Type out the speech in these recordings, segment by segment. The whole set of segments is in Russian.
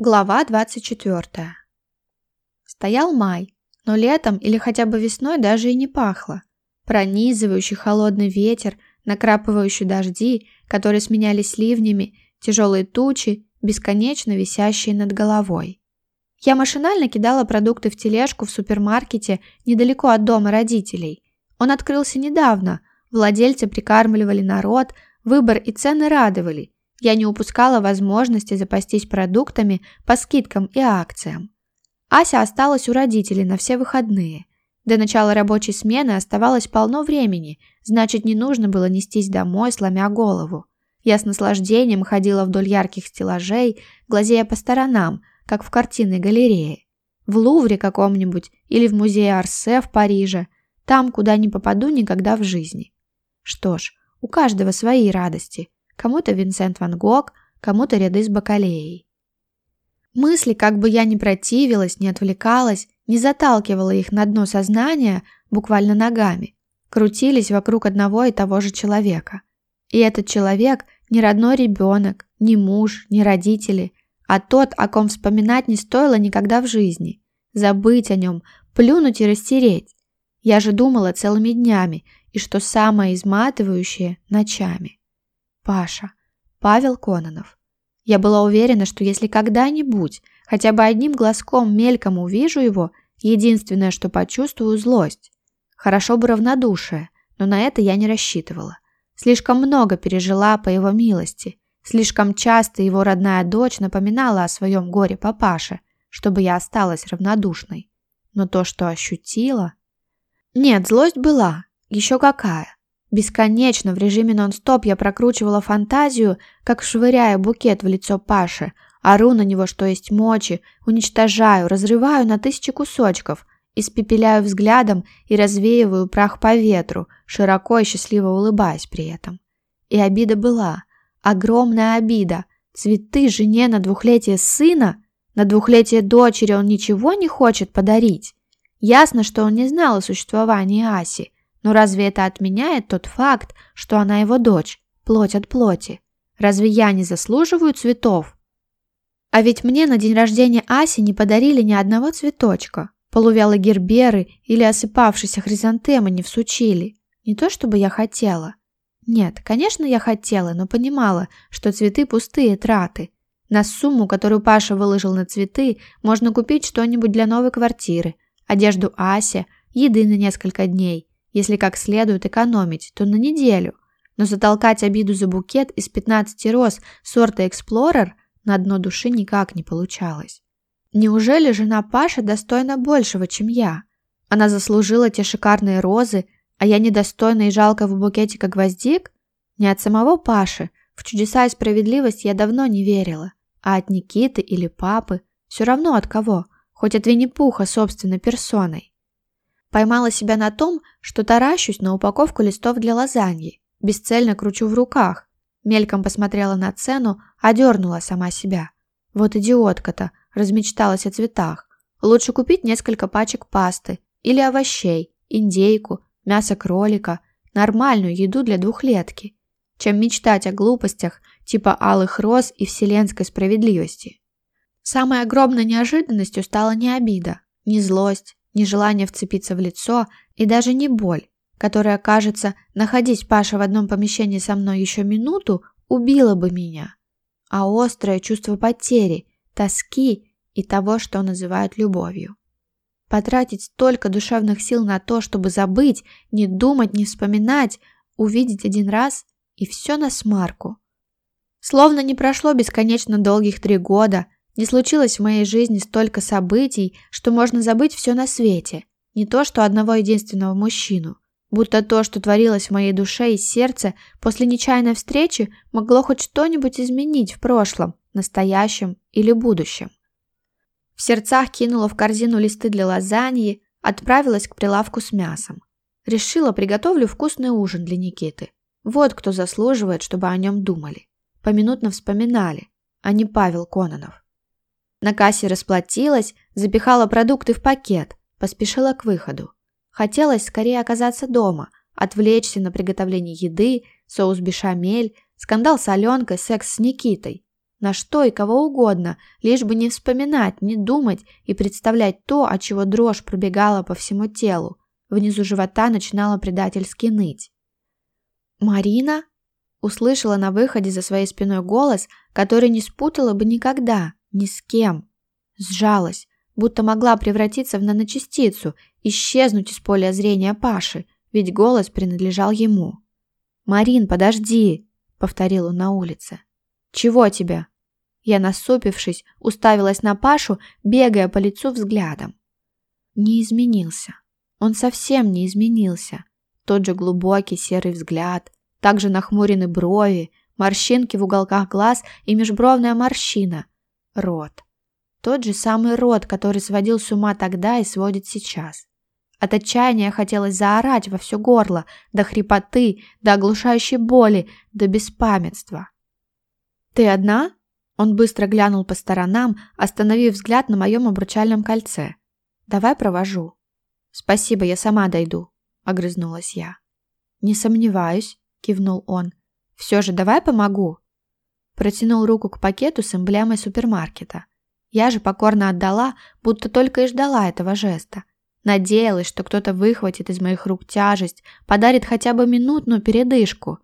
Глава 24. Стоял май, но летом или хотя бы весной даже и не пахло. Пронизывающий холодный ветер, накрапывающий дожди, которые сменялись ливнями, тяжелые тучи, бесконечно висящие над головой. Я машинально кидала продукты в тележку в супермаркете недалеко от дома родителей. Он открылся недавно, владельцы прикармливали народ, выбор и цены радовали, я не упускала возможности запастись продуктами по скидкам и акциям. Ася осталась у родителей на все выходные. До начала рабочей смены оставалось полно времени, значит, не нужно было нестись домой, сломя голову. Я с наслаждением ходила вдоль ярких стеллажей, глазея по сторонам, как в картинной галерее. В Лувре каком-нибудь или в музее Арсе в Париже. Там, куда не попаду никогда в жизни. Что ж, у каждого свои радости – Кому-то Винсент Ван Гог, кому-то ряды с бакалеей. Мысли, как бы я ни противилась, не отвлекалась, не заталкивала их на дно сознания буквально ногами, крутились вокруг одного и того же человека. И этот человек не родной ребенок, не муж, не родители, а тот, о ком вспоминать не стоило никогда в жизни. Забыть о нем, плюнуть и растереть. Я же думала целыми днями, и что самое изматывающее – ночами. Паша. Павел Кононов. Я была уверена, что если когда-нибудь, хотя бы одним глазком мельком увижу его, единственное, что почувствую – злость. Хорошо бы равнодушие, но на это я не рассчитывала. Слишком много пережила по его милости. Слишком часто его родная дочь напоминала о своем горе папаше, чтобы я осталась равнодушной. Но то, что ощутила... Нет, злость была. Еще какая. Бесконечно в режиме нон-стоп я прокручивала фантазию, как швыряя букет в лицо Паши, ору на него, что есть мочи, уничтожаю, разрываю на тысячи кусочков, испепеляю взглядом и развеиваю прах по ветру, широко и счастливо улыбаясь при этом. И обида была. Огромная обида. Цветы жене на двухлетие сына? На двухлетие дочери он ничего не хочет подарить? Ясно, что он не знал о существовании Аси, но разве это отменяет тот факт, что она его дочь, плоть от плоти? Разве я не заслуживаю цветов? А ведь мне на день рождения Аси не подарили ни одного цветочка. Полувялые герберы или осыпавшиеся хризантемы не всучили. Не то, чтобы я хотела. Нет, конечно, я хотела, но понимала, что цветы пустые траты. На сумму, которую Паша выложил на цветы, можно купить что-нибудь для новой квартиры, одежду Аси, еды на несколько дней – если как следует экономить, то на неделю. Но затолкать обиду за букет из 15 роз сорта Explorer на дно души никак не получалось. Неужели жена Паши достойна большего, чем я? Она заслужила те шикарные розы, а я недостойна и жалко в букетика гвоздик? Не от самого Паши, в чудеса и справедливость я давно не верила, а от Никиты или папы, все равно от кого, хоть от Винни-Пуха собственной персоной. Поймала себя на том, что таращусь на упаковку листов для лазаньи, бесцельно кручу в руках. Мельком посмотрела на цену, одернула сама себя. Вот идиотка-то, размечталась о цветах. Лучше купить несколько пачек пасты или овощей, индейку, мясо кролика, нормальную еду для двухлетки, чем мечтать о глупостях типа алых роз и вселенской справедливости. Самой огромной неожиданностью стала не обида, не злость, нежелание вцепиться в лицо и даже не боль, которая, кажется, находить Паша в одном помещении со мной еще минуту, убила бы меня, а острое чувство потери, тоски и того, что называют любовью. Потратить столько душевных сил на то, чтобы забыть, не думать, не вспоминать, увидеть один раз и все на смарку. Словно не прошло бесконечно долгих три года, не случилось в моей жизни столько событий, что можно забыть все на свете. Не то, что одного единственного мужчину. Будто то, что творилось в моей душе и сердце после нечаянной встречи, могло хоть что-нибудь изменить в прошлом, настоящем или будущем. В сердцах кинула в корзину листы для лазаньи, отправилась к прилавку с мясом. Решила, приготовлю вкусный ужин для Никиты. Вот кто заслуживает, чтобы о нем думали. Поминутно вспоминали, а не Павел Кононов. На кассе расплатилась, запихала продукты в пакет, поспешила к выходу. Хотелось скорее оказаться дома, отвлечься на приготовление еды, соус бешамель, скандал с Аленкой, секс с Никитой. На что и кого угодно, лишь бы не вспоминать, не думать и представлять то, от чего дрожь пробегала по всему телу. Внизу живота начинала предательски ныть. «Марина?» Услышала на выходе за своей спиной голос, который не спутала бы никогда ни с кем. Сжалась, будто могла превратиться в наночастицу, исчезнуть из поля зрения Паши, ведь голос принадлежал ему. «Марин, подожди!» — повторил он на улице. «Чего тебя?» Я, насупившись, уставилась на Пашу, бегая по лицу взглядом. Не изменился. Он совсем не изменился. Тот же глубокий серый взгляд, также нахмурены брови, морщинки в уголках глаз и межбровная морщина, Рот. Тот же самый рот, который сводил с ума тогда и сводит сейчас. От отчаяния хотелось заорать во все горло, до хрипоты, до оглушающей боли, до беспамятства. «Ты одна?» Он быстро глянул по сторонам, остановив взгляд на моем обручальном кольце. «Давай провожу». «Спасибо, я сама дойду», — огрызнулась я. «Не сомневаюсь», — кивнул он. «Все же давай помогу» протянул руку к пакету с эмблемой супермаркета. Я же покорно отдала, будто только и ждала этого жеста. Надеялась, что кто-то выхватит из моих рук тяжесть, подарит хотя бы минутную передышку.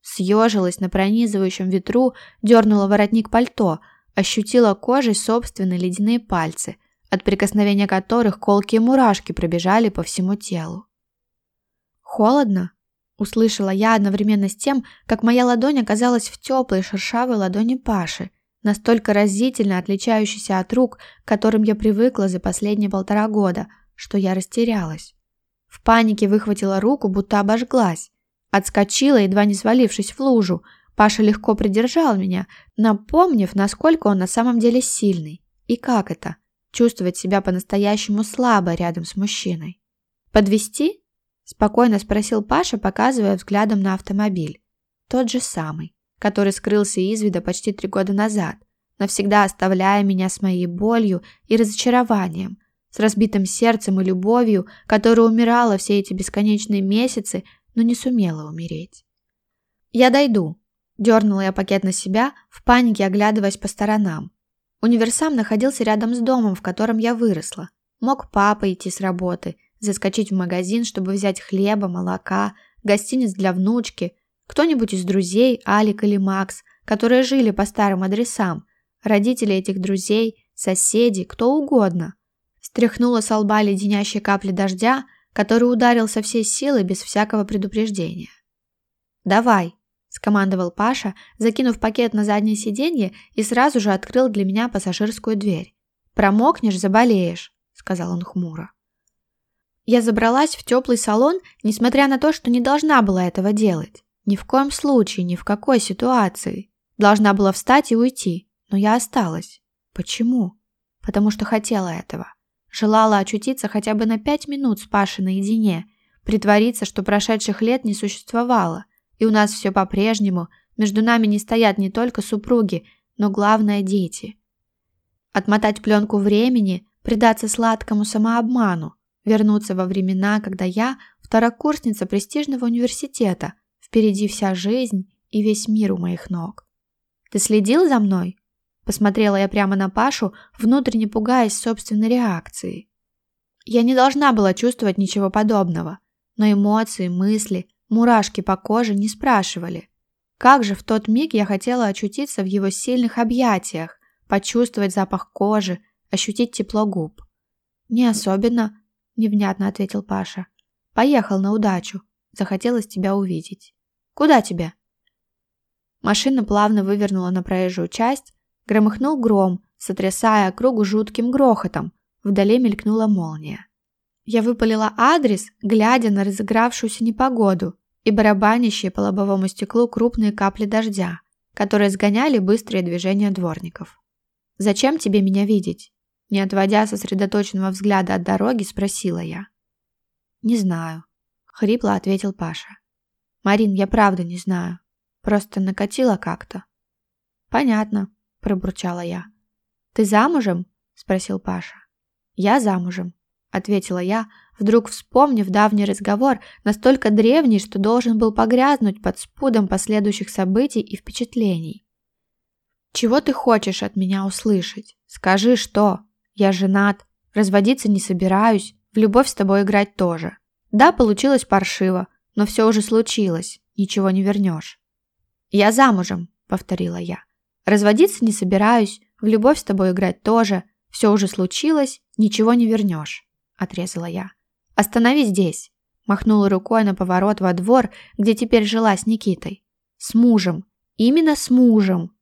Съежилась на пронизывающем ветру, дернула воротник пальто, ощутила кожей собственные ледяные пальцы, от прикосновения которых колкие мурашки пробежали по всему телу. «Холодно?» Услышала я одновременно с тем, как моя ладонь оказалась в теплой шершавой ладони Паши, настолько разительно отличающейся от рук, к которым я привыкла за последние полтора года, что я растерялась. В панике выхватила руку, будто обожглась. Отскочила, едва не свалившись в лужу. Паша легко придержал меня, напомнив, насколько он на самом деле сильный. И как это – чувствовать себя по-настоящему слабо рядом с мужчиной. Подвести? Спокойно спросил Паша, показывая взглядом на автомобиль. Тот же самый, который скрылся из вида почти три года назад, навсегда оставляя меня с моей болью и разочарованием, с разбитым сердцем и любовью, которая умирала все эти бесконечные месяцы, но не сумела умереть. «Я дойду», – дернула я пакет на себя, в панике оглядываясь по сторонам. Универсам находился рядом с домом, в котором я выросла. Мог папа идти с работы – заскочить в магазин, чтобы взять хлеба, молока, гостиниц для внучки, кто-нибудь из друзей, Алик или Макс, которые жили по старым адресам, родители этих друзей, соседи, кто угодно. Стряхнула с лба леденящей капли дождя, который ударил со всей силы без всякого предупреждения. «Давай», – скомандовал Паша, закинув пакет на заднее сиденье и сразу же открыл для меня пассажирскую дверь. «Промокнешь – заболеешь», – сказал он хмуро. Я забралась в теплый салон, несмотря на то, что не должна была этого делать. Ни в коем случае, ни в какой ситуации. Должна была встать и уйти, но я осталась. Почему? Потому что хотела этого. Желала очутиться хотя бы на пять минут с Пашей наедине, притвориться, что прошедших лет не существовало, и у нас все по-прежнему, между нами не стоят не только супруги, но главное – дети. Отмотать пленку времени, предаться сладкому самообману, вернуться во времена, когда я, второкурсница престижного университета, впереди вся жизнь и весь мир у моих ног. «Ты следил за мной?» Посмотрела я прямо на Пашу, внутренне пугаясь собственной реакции. Я не должна была чувствовать ничего подобного, но эмоции, мысли, мурашки по коже не спрашивали. Как же в тот миг я хотела очутиться в его сильных объятиях, почувствовать запах кожи, ощутить тепло губ. Не особенно, невнятно ответил Паша. «Поехал на удачу. Захотелось тебя увидеть». «Куда тебя?» Машина плавно вывернула на проезжую часть, громыхнул гром, сотрясая округу жутким грохотом. Вдали мелькнула молния. Я выпалила адрес, глядя на разыгравшуюся непогоду и барабанящие по лобовому стеклу крупные капли дождя, которые сгоняли быстрые движения дворников. «Зачем тебе меня видеть?» Не отводя сосредоточенного взгляда от дороги, спросила я. «Не знаю», — хрипло ответил Паша. «Марин, я правда не знаю. Просто накатила как-то». «Понятно», — пробурчала я. «Ты замужем?» — спросил Паша. «Я замужем», — ответила я, вдруг вспомнив давний разговор, настолько древний, что должен был погрязнуть под спудом последующих событий и впечатлений. «Чего ты хочешь от меня услышать? Скажи, что?» Я женат, разводиться не собираюсь, в любовь с тобой играть тоже. Да, получилось паршиво, но все уже случилось, ничего не вернешь. Я замужем, повторила я. Разводиться не собираюсь, в любовь с тобой играть тоже, все уже случилось, ничего не вернешь, отрезала я. Останови здесь, махнула рукой на поворот во двор, где теперь жила с Никитой. С мужем, именно с мужем,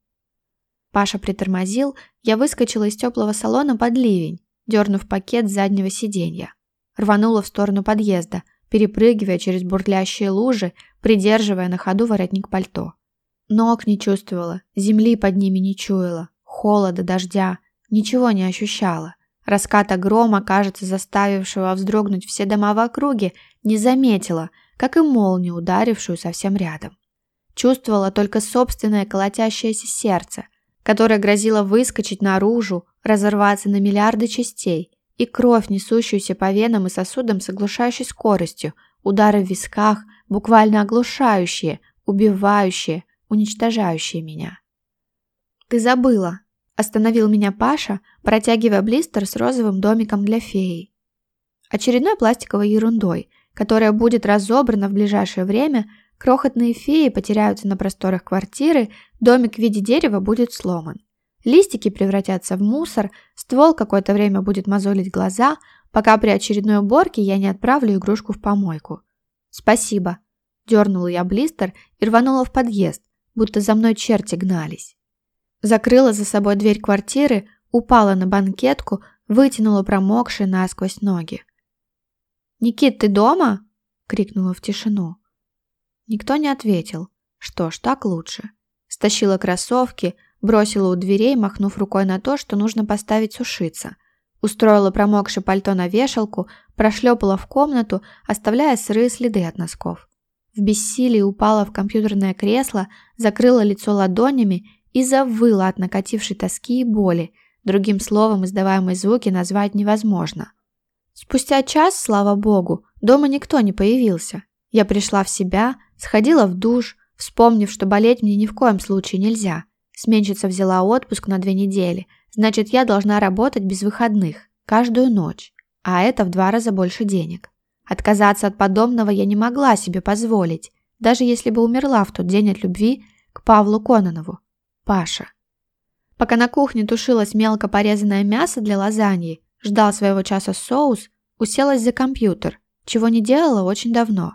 Паша притормозил, я выскочила из теплого салона под ливень, дернув пакет с заднего сиденья. Рванула в сторону подъезда, перепрыгивая через бурлящие лужи, придерживая на ходу воротник пальто. Ног не чувствовала, земли под ними не чуяла, холода, дождя, ничего не ощущала. Раската грома, кажется, заставившего вздрогнуть все дома в округе, не заметила, как и молнию, ударившую совсем рядом. Чувствовала только собственное колотящееся сердце, которая грозила выскочить наружу, разорваться на миллиарды частей, и кровь, несущуюся по венам и сосудам с оглушающей скоростью, удары в висках, буквально оглушающие, убивающие, уничтожающие меня. «Ты забыла!» – остановил меня Паша, протягивая блистер с розовым домиком для феи. Очередной пластиковой ерундой, которая будет разобрана в ближайшее время – крохотные феи потеряются на просторах квартиры, домик в виде дерева будет сломан. Листики превратятся в мусор, ствол какое-то время будет мозолить глаза, пока при очередной уборке я не отправлю игрушку в помойку. «Спасибо!» – дернула я блистер и рванула в подъезд, будто за мной черти гнались. Закрыла за собой дверь квартиры, упала на банкетку, вытянула промокшие насквозь ноги. «Никит, ты дома?» – крикнула в тишину. Никто не ответил. Что ж, так лучше. Стащила кроссовки, бросила у дверей, махнув рукой на то, что нужно поставить сушиться. Устроила промокшее пальто на вешалку, прошлепала в комнату, оставляя сырые следы от носков. В бессилии упала в компьютерное кресло, закрыла лицо ладонями и завыла от накатившей тоски и боли, другим словом издаваемые звуки назвать невозможно. Спустя час, слава богу, дома никто не появился. Я пришла в себя, Сходила в душ, вспомнив, что болеть мне ни в коем случае нельзя. Сменщица взяла отпуск на две недели, значит, я должна работать без выходных, каждую ночь, а это в два раза больше денег. Отказаться от подобного я не могла себе позволить, даже если бы умерла в тот день от любви к Павлу Кононову. Паша. Пока на кухне тушилось мелко порезанное мясо для лазаньи, ждал своего часа соус, уселась за компьютер, чего не делала очень давно.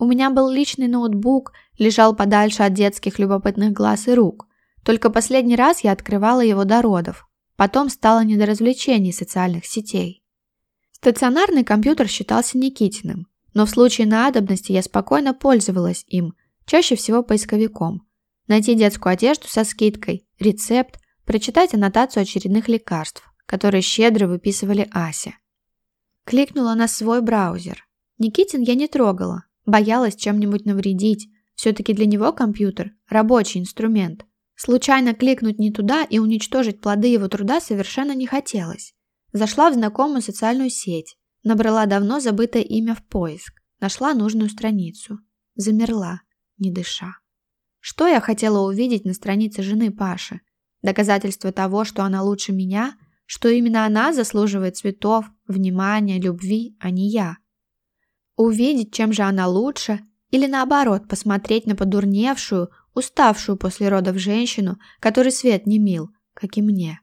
У меня был личный ноутбук, лежал подальше от детских любопытных глаз и рук. Только последний раз я открывала его до родов. Потом стало не до развлечений социальных сетей. Стационарный компьютер считался Никитиным, но в случае надобности я спокойно пользовалась им, чаще всего поисковиком. Найти детскую одежду со скидкой, рецепт, прочитать аннотацию очередных лекарств, которые щедро выписывали Ася. Кликнула на свой браузер. Никитин я не трогала, боялась чем-нибудь навредить. Все-таки для него компьютер – рабочий инструмент. Случайно кликнуть не туда и уничтожить плоды его труда совершенно не хотелось. Зашла в знакомую социальную сеть, набрала давно забытое имя в поиск, нашла нужную страницу. Замерла, не дыша. Что я хотела увидеть на странице жены Паши? Доказательство того, что она лучше меня, что именно она заслуживает цветов, внимания, любви, а не я – Увидеть, чем же она лучше, или наоборот, посмотреть на подурневшую, уставшую после родов женщину, которой свет не мил, как и мне.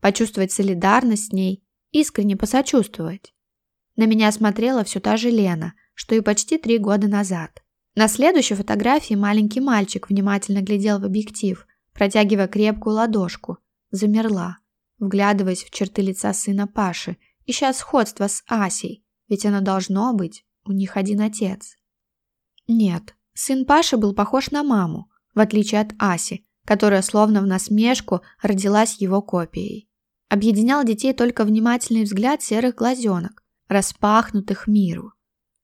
Почувствовать солидарность с ней, искренне посочувствовать. На меня смотрела все та же Лена, что и почти три года назад. На следующей фотографии маленький мальчик внимательно глядел в объектив, протягивая крепкую ладошку. Замерла, вглядываясь в черты лица сына Паши, ища сходства с Асей, ведь оно должно быть. у них один отец. Нет, сын Паши был похож на маму, в отличие от Аси, которая словно в насмешку родилась его копией. Объединял детей только внимательный взгляд серых глазенок, распахнутых миру.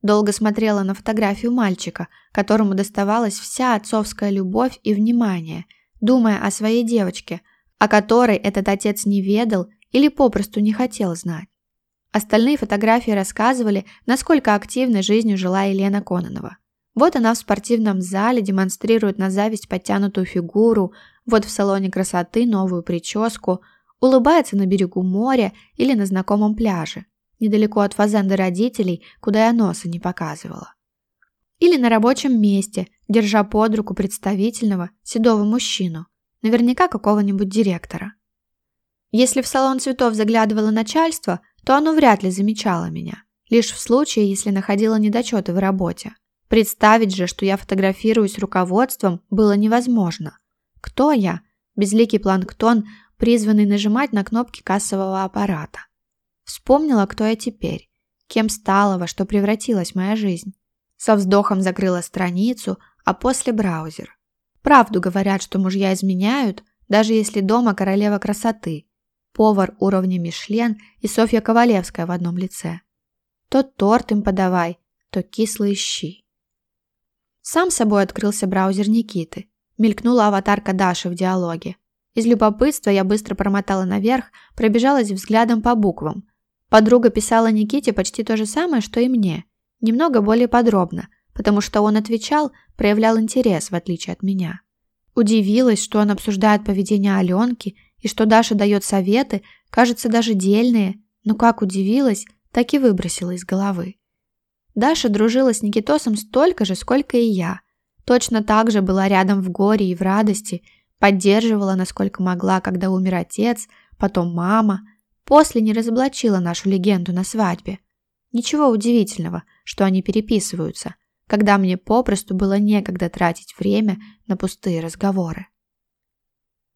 Долго смотрела на фотографию мальчика, которому доставалась вся отцовская любовь и внимание, думая о своей девочке, о которой этот отец не ведал или попросту не хотел знать. Остальные фотографии рассказывали, насколько активной жизнью жила Елена Кононова. Вот она в спортивном зале демонстрирует на зависть подтянутую фигуру, вот в салоне красоты новую прическу, улыбается на берегу моря или на знакомом пляже, недалеко от фазенды родителей, куда я носа не показывала. Или на рабочем месте, держа под руку представительного, седого мужчину, наверняка какого-нибудь директора. Если в салон цветов заглядывало начальство – то оно вряд ли замечало меня, лишь в случае, если находило недочеты в работе. Представить же, что я фотографируюсь руководством, было невозможно. Кто я? Безликий планктон, призванный нажимать на кнопки кассового аппарата. Вспомнила, кто я теперь, кем стала, во что превратилась моя жизнь. Со вздохом закрыла страницу, а после браузер. Правду говорят, что мужья изменяют, даже если дома королева красоты, повар уровня Мишлен и Софья Ковалевская в одном лице. То торт им подавай, то кислые щи. Сам собой открылся браузер Никиты. Мелькнула аватарка Даши в диалоге. Из любопытства я быстро промотала наверх, пробежалась взглядом по буквам. Подруга писала Никите почти то же самое, что и мне. Немного более подробно, потому что он отвечал, проявлял интерес, в отличие от меня. Удивилась, что он обсуждает поведение Аленки и что Даша дает советы, кажется, даже дельные, но как удивилась, так и выбросила из головы. Даша дружила с Никитосом столько же, сколько и я. Точно так же была рядом в горе и в радости, поддерживала, насколько могла, когда умер отец, потом мама. После не разоблачила нашу легенду на свадьбе. Ничего удивительного, что они переписываются, когда мне попросту было некогда тратить время на пустые разговоры.